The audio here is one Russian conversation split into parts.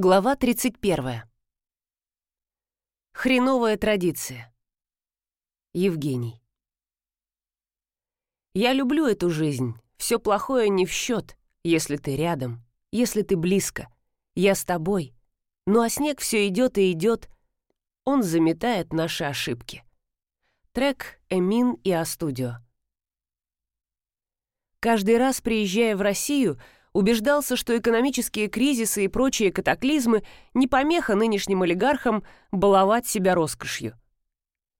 Глава 31. Хреновая традиция. Евгений. Я люблю эту жизнь. Все плохое не в счет, если ты рядом, если ты близко. Я с тобой. Ну а снег все идет и идет. Он заметает наши ошибки. Трек Эмин и Астудио. Каждый раз, приезжая в Россию, убеждался, что экономические кризисы и прочие катаклизмы не помеха нынешним олигархам баловать себя роскошью.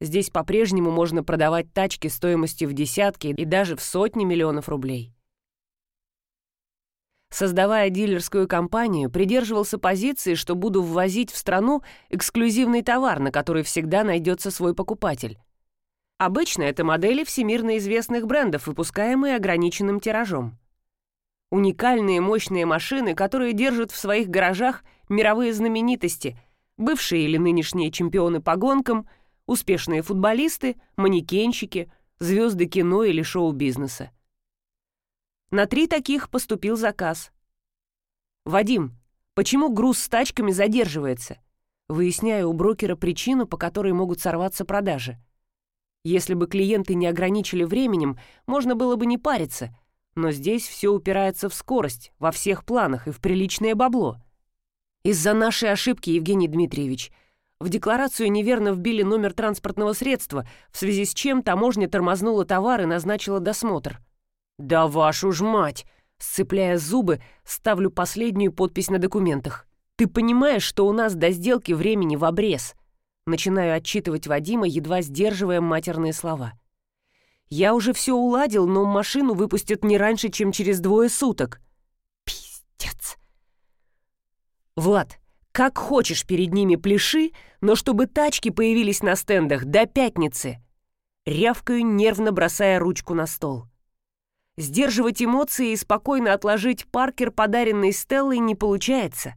Здесь по-прежнему можно продавать тачки стоимостью в десятки и даже в сотни миллионов рублей. Создавая дилерскую компанию, придерживался позиции, что буду ввозить в страну эксклюзивный товар, на который всегда найдется свой покупатель. Обычно это модели всемирно известных брендов, выпускаемые ограниченным тиражом. Уникальные мощные машины, которые держат в своих гаражах мировые знаменитости, бывшие или нынешние чемпионы по гонкам, успешные футболисты, манекенщики, звезды кино или шоу-бизнеса. На три таких поступил заказ. «Вадим, почему груз с тачками задерживается?» Выясняю у брокера причину, по которой могут сорваться продажи. Если бы клиенты не ограничили временем, можно было бы не париться — но здесь все упирается в скорость, во всех планах и в приличное бабло. Из-за нашей ошибки, Евгений Дмитриевич, в декларацию неверно вбили номер транспортного средства, в связи с чем таможня тормознула товар и назначила досмотр. «Да вашу ж мать!» Сцепляя зубы, ставлю последнюю подпись на документах. «Ты понимаешь, что у нас до сделки времени в обрез?» Начинаю отчитывать Вадима, едва сдерживая матерные слова. Я уже все уладил, но машину выпустят не раньше, чем через двое суток. Пиздец. Влад, как хочешь перед ними пляши, но чтобы тачки появились на стендах до пятницы. Рявкаю, нервно бросая ручку на стол. Сдерживать эмоции и спокойно отложить Паркер, подаренный Стеллой, не получается.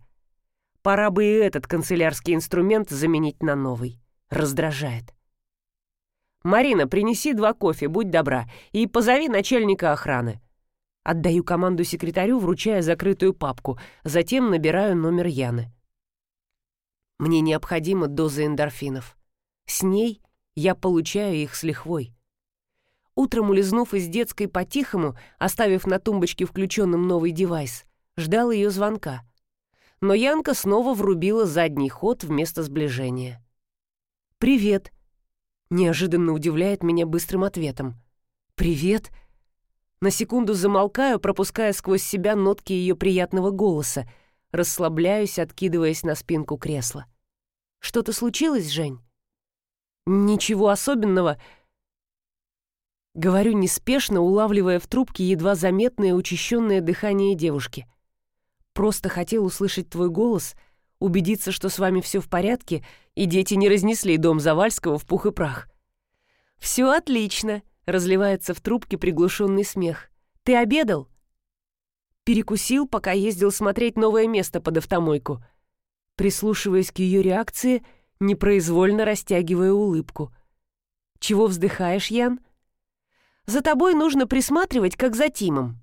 Пора бы и этот канцелярский инструмент заменить на новый. Раздражает. «Марина, принеси два кофе, будь добра, и позови начальника охраны». Отдаю команду секретарю, вручая закрытую папку, затем набираю номер Яны. Мне необходима доза эндорфинов. С ней я получаю их с лихвой. Утром, улизнув из детской по-тихому, оставив на тумбочке включенным новый девайс, ждал ее звонка. Но Янка снова врубила задний ход вместо сближения. «Привет», Неожиданно удивляет меня быстрым ответом. «Привет!» На секунду замолкаю, пропуская сквозь себя нотки ее приятного голоса, расслабляюсь, откидываясь на спинку кресла. «Что-то случилось, Жень?» «Ничего особенного», Говорю неспешно, улавливая в трубке едва заметное учащенное дыхание девушки. «Просто хотел услышать твой голос», убедиться, что с вами все в порядке, и дети не разнесли дом Завальского в пух и прах. «Все отлично», — разливается в трубке приглушенный смех. «Ты обедал?» Перекусил, пока ездил смотреть новое место под автомойку. Прислушиваясь к ее реакции, непроизвольно растягивая улыбку. «Чего вздыхаешь, Ян?» «За тобой нужно присматривать, как за Тимом».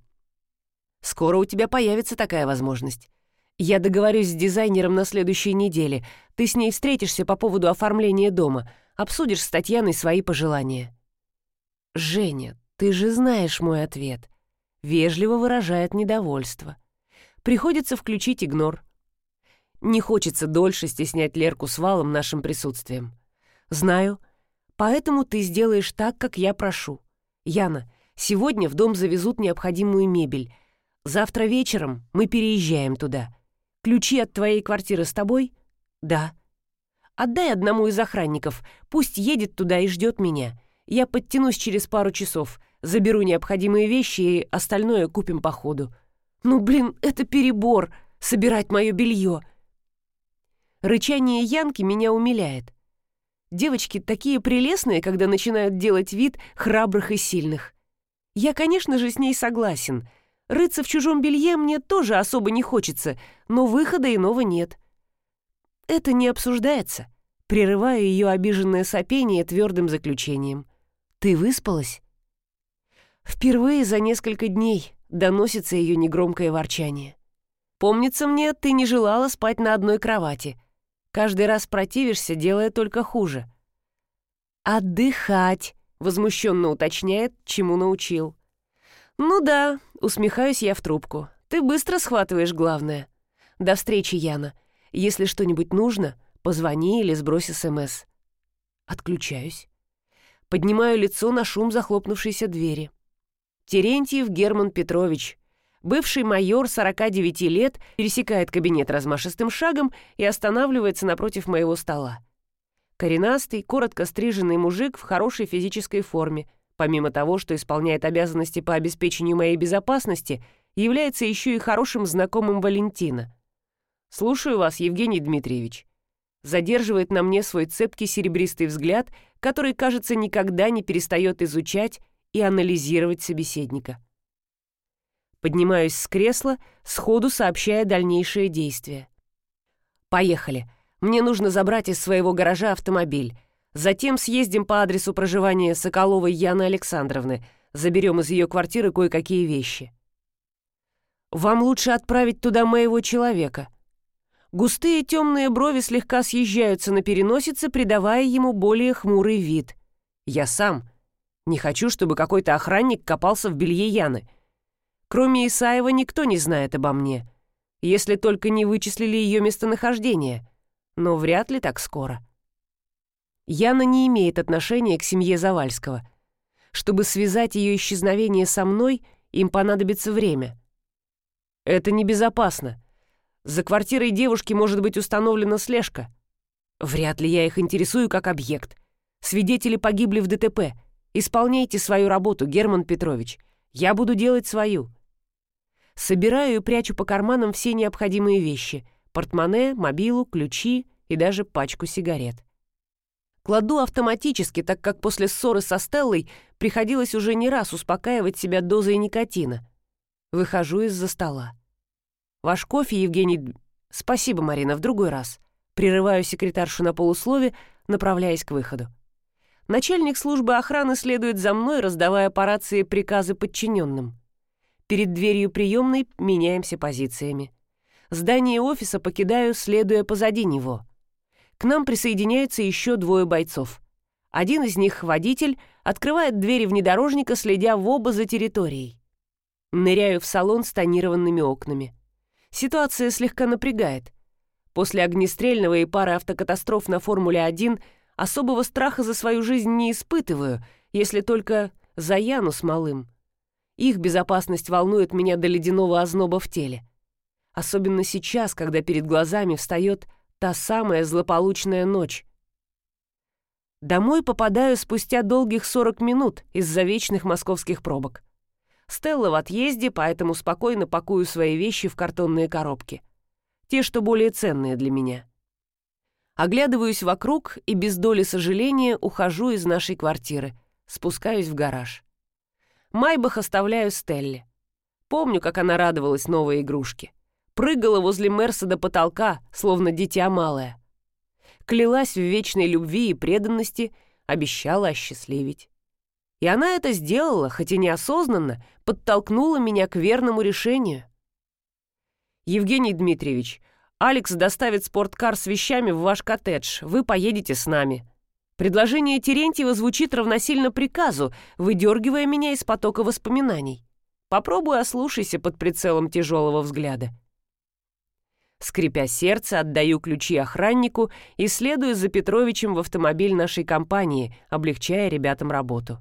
«Скоро у тебя появится такая возможность. Я договорюсь с дизайнером на следующей неделе. Ты с ней встретишься по поводу оформления дома. Обсудишь с Татьяной свои пожелания». «Женя, ты же знаешь мой ответ». Вежливо выражает недовольство. Приходится включить игнор. Не хочется дольше стеснять Лерку с Валом нашим присутствием. Знаю. Поэтому ты сделаешь так, как я прошу. Яна, сегодня в дом завезут необходимую мебель. Завтра вечером мы переезжаем туда. Ключи от твоей квартиры с тобой? Да. Отдай одному из охранников. Пусть едет туда и ждет меня. Я подтянусь через пару часов. Заберу необходимые вещи и остальное купим по ходу. Ну, блин, это перебор. Собирать мое белье. Рычание Янки меня умиляет. Девочки такие прелестные, когда начинают делать вид храбрых и сильных. Я, конечно же, с ней согласен. Рыться в чужом белье мне тоже особо не хочется, но выхода иного нет. Это не обсуждается, прерывая ее обиженное сопение твердым заключением. «Ты выспалась?» Впервые за несколько дней доносится ее негромкое ворчание. Помнится мне, ты не желала спать на одной кровати. Каждый раз противишься, делая только хуже». «Отдыхать», — возмущенно уточняет, чему научил. «Ну да», — усмехаюсь я в трубку. «Ты быстро схватываешь главное. До встречи, Яна. Если что-нибудь нужно, позвони или сбрось СМС». Отключаюсь. Поднимаю лицо на шум захлопнувшейся двери. Терентьев Герман Петрович, бывший майор 49 лет, пересекает кабинет размашистым шагом и останавливается напротив моего стола. Коренастый, коротко стриженный мужик в хорошей физической форме, помимо того, что исполняет обязанности по обеспечению моей безопасности, является еще и хорошим знакомым Валентина. «Слушаю вас, Евгений Дмитриевич». Задерживает на мне свой цепкий серебристый взгляд, который, кажется, никогда не перестает изучать и анализировать собеседника. Поднимаюсь с кресла, сходу сообщая дальнейшие действия. «Поехали. Мне нужно забрать из своего гаража автомобиль. Затем съездим по адресу проживания Соколовой Яны Александровны, заберем из ее квартиры кое-какие вещи. Вам лучше отправить туда моего человека». Густые темные брови слегка съезжаются на переносице, придавая ему более хмурый вид. «Я сам. Не хочу, чтобы какой-то охранник копался в белье Яны. Кроме Исаева никто не знает обо мне, если только не вычислили ее местонахождение. Но вряд ли так скоро». Яна не имеет отношения к семье Завальского. Чтобы связать ее исчезновение со мной, им понадобится время. Это небезопасно. За квартирой девушки может быть установлена слежка. Вряд ли я их интересую как объект. Свидетели погибли в ДТП. Исполняйте свою работу, Герман Петрович. Я буду делать свою. Собираю и прячу по карманам все необходимые вещи. Портмоне, мобилу, ключи и даже пачку сигарет. Кладу автоматически, так как после ссоры со Стеллой приходилось уже не раз успокаивать себя дозой никотина. Выхожу из-за стола. Ваш кофе, Евгений... Спасибо, Марина, в другой раз. Прерываю секретаршу на полуслове, направляясь к выходу. Начальник службы охраны следует за мной, раздавая по рации приказы подчиненным. Перед дверью приемной меняемся позициями. Здание офиса покидаю, следуя позади него. К нам присоединяются еще двое бойцов. Один из них, водитель, открывает двери внедорожника, следя в оба за территорией. Ныряю в салон с тонированными окнами. Ситуация слегка напрягает. После огнестрельного и пары автокатастроф на Формуле-1 особого страха за свою жизнь не испытываю, если только за Яну с малым. Их безопасность волнует меня до ледяного озноба в теле. Особенно сейчас, когда перед глазами встает та самая злополучная ночь. Домой попадаю спустя долгих 40 минут из-за вечных московских пробок. Стелла в отъезде, поэтому спокойно пакую свои вещи в картонные коробки. Те, что более ценные для меня. Оглядываюсь вокруг и без доли сожаления ухожу из нашей квартиры, спускаюсь в гараж. Майбах оставляю Стелле. Помню, как она радовалась новой игрушке. Прыгала возле Мерса до потолка, словно дитя малое. Клялась в вечной любви и преданности, обещала осчастливить. И она это сделала, хоть и неосознанно, подтолкнула меня к верному решению. «Евгений Дмитриевич, Алекс доставит спорткар с вещами в ваш коттедж. Вы поедете с нами». Предложение Терентьева звучит равносильно приказу, выдергивая меня из потока воспоминаний. Попробуй ослушайся под прицелом тяжелого взгляда. Скрипя сердце, отдаю ключи охраннику и следую за Петровичем в автомобиль нашей компании, облегчая ребятам работу.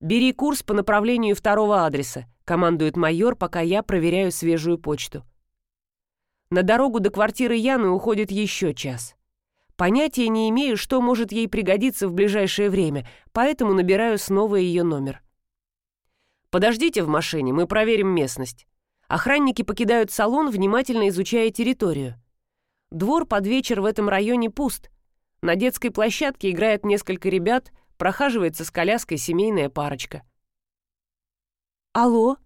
«Бери курс по направлению второго адреса», — командует майор, пока я проверяю свежую почту. На дорогу до квартиры Яны уходит еще час. Понятия не имею, что может ей пригодиться в ближайшее время, поэтому набираю снова ее номер. «Подождите в машине, мы проверим местность». Охранники покидают салон, внимательно изучая территорию. Двор под вечер в этом районе пуст. На детской площадке играет несколько ребят — прохаживается с коляской семейная парочка. «Алло?»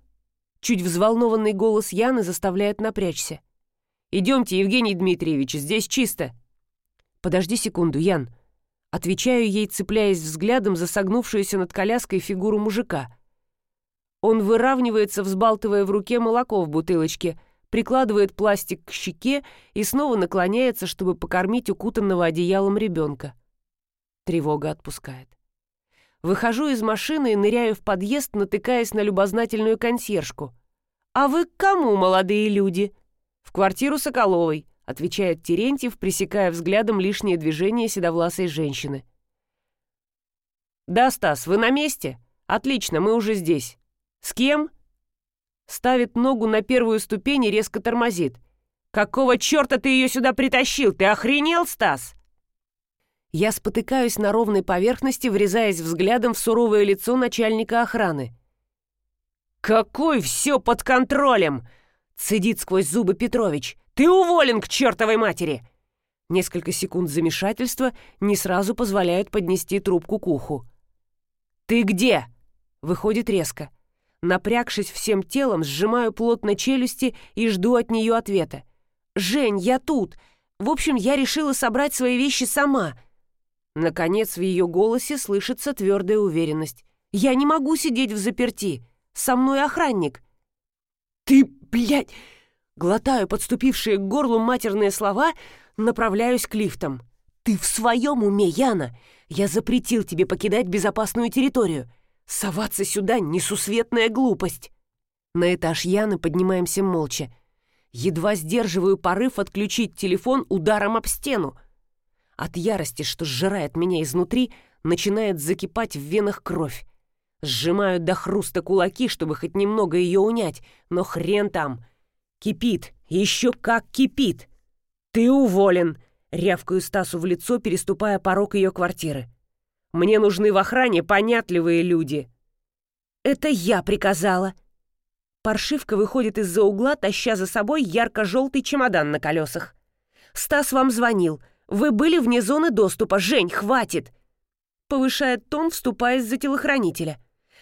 Чуть взволнованный голос Яны заставляет напрячься. «Идемте, Евгений Дмитриевич, здесь чисто». «Подожди секунду, Ян». Отвечаю ей, цепляясь взглядом за согнувшуюся над коляской фигуру мужика. Он выравнивается, взбалтывая в руке молоко в бутылочке, прикладывает пластик к щеке и снова наклоняется, чтобы покормить укутанного одеялом ребенка. Тревога отпускает. Выхожу из машины и ныряю в подъезд, натыкаясь на любознательную консьержку. «А вы к кому, молодые люди?» «В квартиру Соколовой», — отвечает Терентьев, пресекая взглядом лишнее движение седовласой женщины. «Да, Стас, вы на месте? Отлично, мы уже здесь. С кем?» Ставит ногу на первую ступень и резко тормозит. «Какого черта ты ее сюда притащил? Ты охренел, Стас?» Я спотыкаюсь на ровной поверхности, врезаясь взглядом в суровое лицо начальника охраны. «Какой все под контролем!» — цедит сквозь зубы Петрович. «Ты уволен к чертовой матери!» Несколько секунд замешательства не сразу позволяют поднести трубку к уху. «Ты где?» — выходит резко. Напрягшись всем телом, сжимаю плотно челюсти и жду от нее ответа. «Жень, я тут. В общем, я решила собрать свои вещи сама». Наконец в ее голосе слышится твердая уверенность. «Я не могу сидеть в заперти. Со мной охранник». «Ты, блядь!» Глотаю подступившие к горлу матерные слова, направляюсь к лифтам. «Ты в своем уме, Яна? Я запретил тебе покидать безопасную территорию. Соваться сюда — несусветная глупость. На этаж Яны поднимаемся молча. Едва сдерживаю порыв отключить телефон ударом об стену. От ярости, что сжирает меня изнутри, начинает закипать в венах кровь. Сжимаю до хруста кулаки, чтобы хоть немного ее унять, но хрен там. Кипит, еще как кипит. «Ты уволен!» — рявкаю Стасу в лицо, переступая порог ее квартиры. Мне нужны в охране понятливые люди». «Это я приказала». Паршивка выходит из-за угла, таща за собой ярко-желтый чемодан на колесах. «Стас вам звонил. Вы были вне зоны доступа. Жень, хватит!» Повышает тон, вступаясь за телохранителя.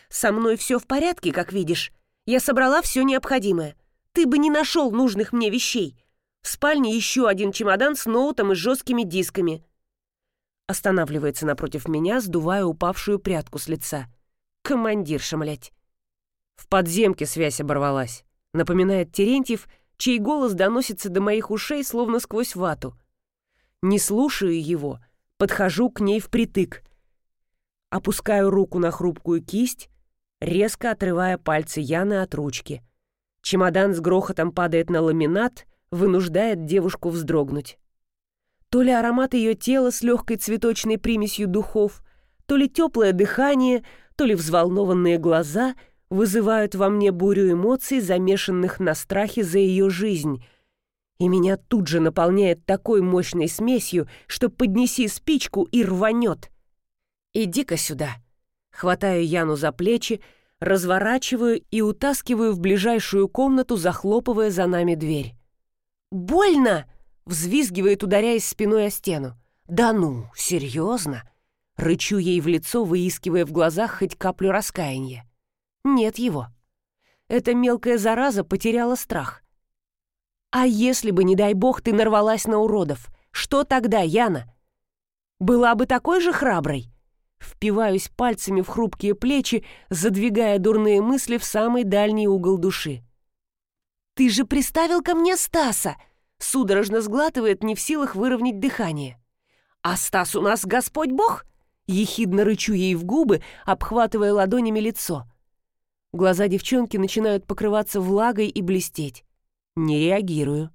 «Со мной все в порядке, как видишь. Я собрала все необходимое. Ты бы не нашел нужных мне вещей. В спальне еще один чемодан с ноутом и жесткими дисками. Останавливается напротив меня, сдувая упавшую прядку с лица. Командирша, млять. В подземке связь оборвалась. Напоминает Терентьев, чей голос доносится до моих ушей, словно сквозь вату. Не слушаю его, подхожу к ней впритык. Опускаю руку на хрупкую кисть, резко отрывая пальцы Яны от ручки. Чемодан с грохотом падает на ламинат, вынуждает девушку вздрогнуть. То ли аромат ее тела с легкой цветочной примесью духов, то ли теплое дыхание, то ли взволнованные глаза вызывают во мне бурю эмоций, замешанных на страхе за ее жизнь. И меня тут же наполняет такой мощной смесью, что поднеси спичку и рванет. «Иди-ка сюда». Хватаю Яну за плечи, разворачиваю и утаскиваю в ближайшую комнату, захлопывая за нами дверь. «Больно!» Взвизгивает, ударяясь спиной о стену. «Да ну, серьезно?» Рычу ей в лицо, выискивая в глазах хоть каплю раскаяния. Нет его. Эта мелкая зараза потеряла страх. А если бы, не дай бог, ты нарвалась на уродов, что тогда, Яна? Была бы такой же храброй? Впиваюсь пальцами в хрупкие плечи, задвигая дурные мысли в самый дальний угол души. «Ты же приставил ко мне Стаса!» Судорожно сглатывает, не в силах выровнять дыхание. «А Стас у нас Господь Бог?» Ехидно рычу ей в губы, обхватывая ладонями лицо. Глаза девчонки начинают покрываться влагой и блестеть. Не реагирую.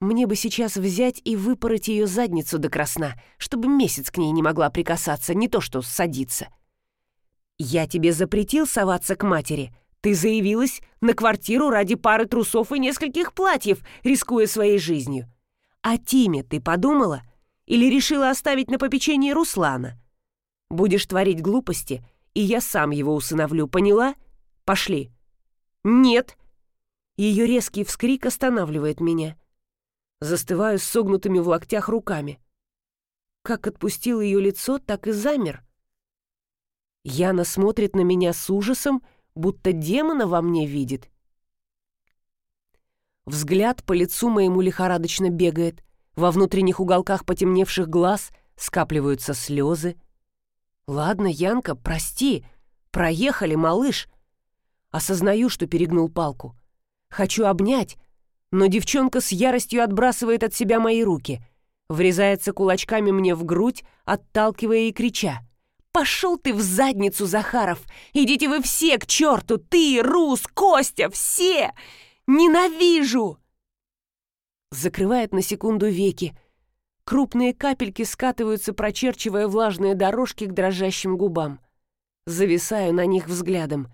Мне бы сейчас взять и выпороть ее задницу до красна, чтобы месяц к ней не могла прикасаться, не то что садиться. «Я тебе запретил соваться к матери», ты заявилась на квартиру ради пары трусов и нескольких платьев, рискуя своей жизнью. О Тиме ты подумала? Или решила оставить на попечении Руслана? Будешь творить глупости, и я сам его усыновлю, поняла? Пошли. Нет. Ее резкий вскрик останавливает меня. Застываю с согнутыми в локтях руками. Как отпустил ее лицо, так и замер. Яна смотрит на меня с ужасом будто демона во мне видит. Взгляд по лицу моему лихорадочно бегает, во внутренних уголках потемневших глаз скапливаются слезы. «Ладно, Янка, прости, проехали, малыш». Осознаю, что перегнул палку. Хочу обнять, Но девчонка с яростью отбрасывает от себя мои руки, врезается кулачками мне в грудь, отталкивая и крича. «Пошел ты в задницу, Захаров! Идите вы все к черту! Ты, Рус, Костя, все! Ненавижу!» Закрывает на секунду веки. Крупные капельки скатываются, прочерчивая влажные дорожки к дрожащим губам. Зависаю на них взглядом.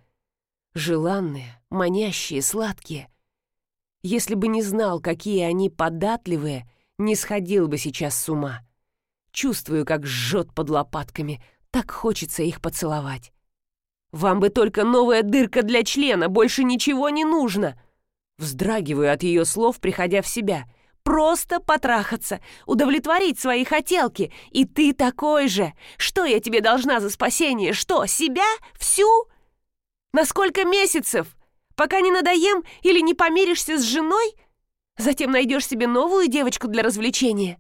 Желанные, манящие, сладкие. Если бы не знал, какие они податливые, не сходил бы сейчас с ума. Чувствую, как жжет под лопатками, так хочется их поцеловать. «Вам бы только новая дырка для члена, больше ничего не нужно!» Вздрагиваю от ее слов, приходя в себя. «Просто потрахаться, удовлетворить свои хотелки, и ты такой же! Что я тебе должна за спасение? Что, себя? Всю? На сколько месяцев?» Пока не надоем или не помиришься с женой, затем найдешь себе новую девочку для развлечения.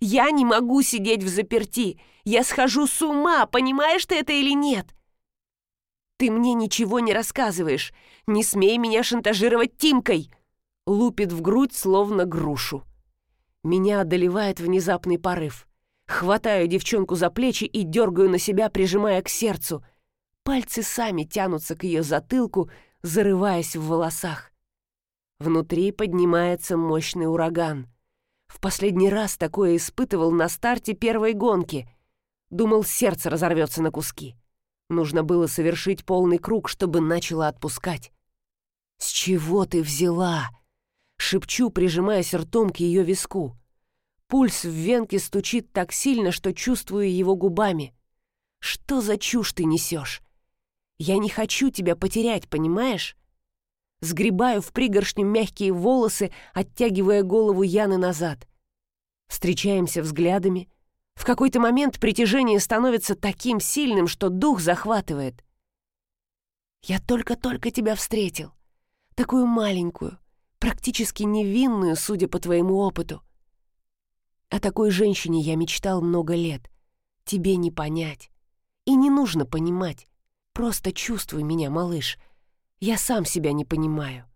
Я не могу сидеть в заперти. Я схожу с ума, понимаешь ты это или нет? Ты мне ничего не рассказываешь. Не смей меня шантажировать Тимкой. Лупит в грудь, словно грушу. Меня одолевает внезапный порыв. Хватаю девчонку за плечи и дергаю на себя, прижимая к сердцу. Пальцы сами тянутся к ее затылку, зарываясь в волосах. Внутри поднимается мощный ураган. В последний раз такое испытывал на старте первой гонки. Думал, сердце разорвется на куски. Нужно было совершить полный круг, чтобы начало отпускать. «С чего ты взяла?» Шепчу, прижимаясь ртом к ее виску. Пульс в венке стучит так сильно, что чувствую его губами. «Что за чушь ты несешь? Я не хочу тебя потерять, понимаешь? Сгребаю в пригоршню мягкие волосы, оттягивая голову Яны назад. Встречаемся взглядами. В какой-то момент притяжение становится таким сильным, что дух захватывает. Я только-только тебя встретил. Такую маленькую, практически невинную, судя по твоему опыту. О такой женщине я мечтал много лет. Тебе не понять. И не нужно понимать. Просто чувствуй меня, малыш. Я сам себя не понимаю.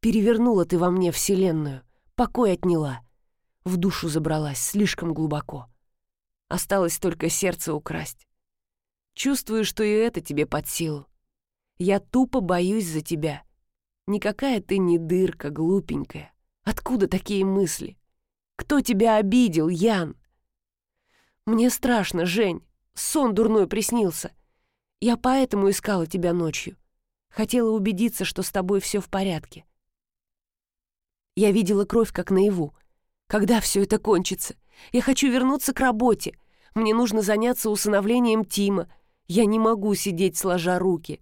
Перевернула ты во мне вселенную, покой отняла. В душу забралась слишком глубоко. Осталось только сердце украсть. Чувствую, что и это тебе под силу. Я тупо боюсь за тебя. Никакая ты не дырка, глупенькая. Откуда такие мысли? Кто тебя обидел, Ян? Мне страшно, Жень. Сон дурной приснился. Я поэтому искала тебя ночью. Хотела убедиться, что с тобой все в порядке. Я видела кровь как наяву. Когда все это кончится? Я хочу вернуться к работе. Мне нужно заняться усыновлением Тима. Я не могу сидеть сложа руки.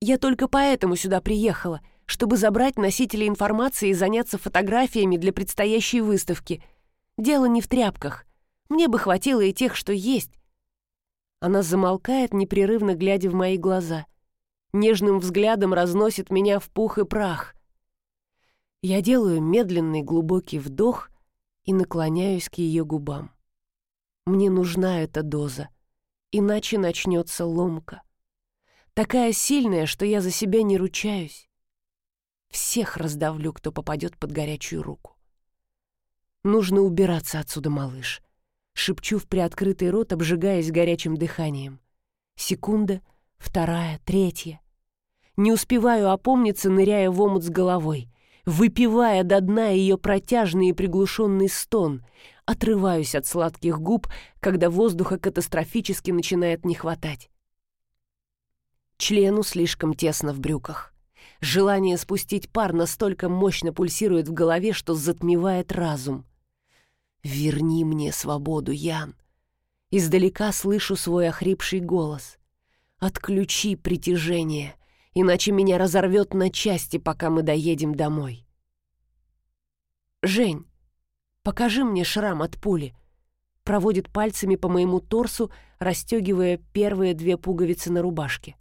Я только поэтому сюда приехала, чтобы забрать носителей информации и заняться фотографиями для предстоящей выставки. Дело не в тряпках. Мне бы хватило и тех, что есть. Она замолкает, непрерывно глядя в мои глаза. Нежным взглядом разносит меня в пух и прах. Я делаю медленный глубокий вдох и наклоняюсь к ее губам. Мне нужна эта доза, иначе начнется ломка. Такая сильная, что я за себя не ручаюсь. Всех раздавлю, кто попадет под горячую руку. Нужно убираться отсюда, малыш шепчу в приоткрытый рот, обжигаясь горячим дыханием. Секунда, вторая, третья. Не успеваю опомниться, ныряя в омут с головой, выпивая до дна ее протяжный и приглушенный стон, отрываюсь от сладких губ, когда воздуха катастрофически начинает не хватать. Члену слишком тесно в брюках. Желание спустить пар настолько мощно пульсирует в голове, что затмевает разум. «Верни мне свободу, Ян!» Издалека слышу свой охрипший голос. «Отключи притяжение, иначе меня разорвет на части, пока мы доедем домой». «Жень, покажи мне шрам от пули», проводит пальцами по моему торсу, расстегивая первые две пуговицы на рубашке.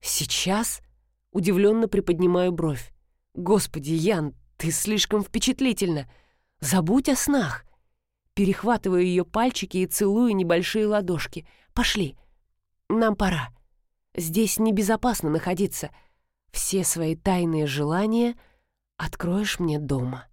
«Сейчас?» — удивленно приподнимаю бровь. «Господи, Ян, ты слишком впечатлительна! Забудь о снах! Перехватываю ее пальчики и целую небольшие ладошки. «Пошли. Нам пора. Здесь небезопасно находиться. Все свои тайные желания «Откроешь мне дома?»